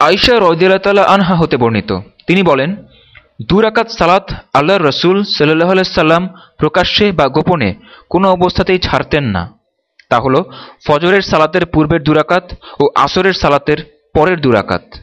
আয়শা রদিয়াল্লাহ আনহা হতে বর্ণিত। তিনি বলেন, দুরাকাত সালাত আল্লাহর রসুল সাল্লাহ সাল্লাম প্রকাশ্যে বা গোপনে কোনো অবস্থাতেই ছাড়তেন না। তা হল, ফজরের সালাতের পূর্বের দুরাকাত ও আসরের সালাতের পরের দুরাকাত।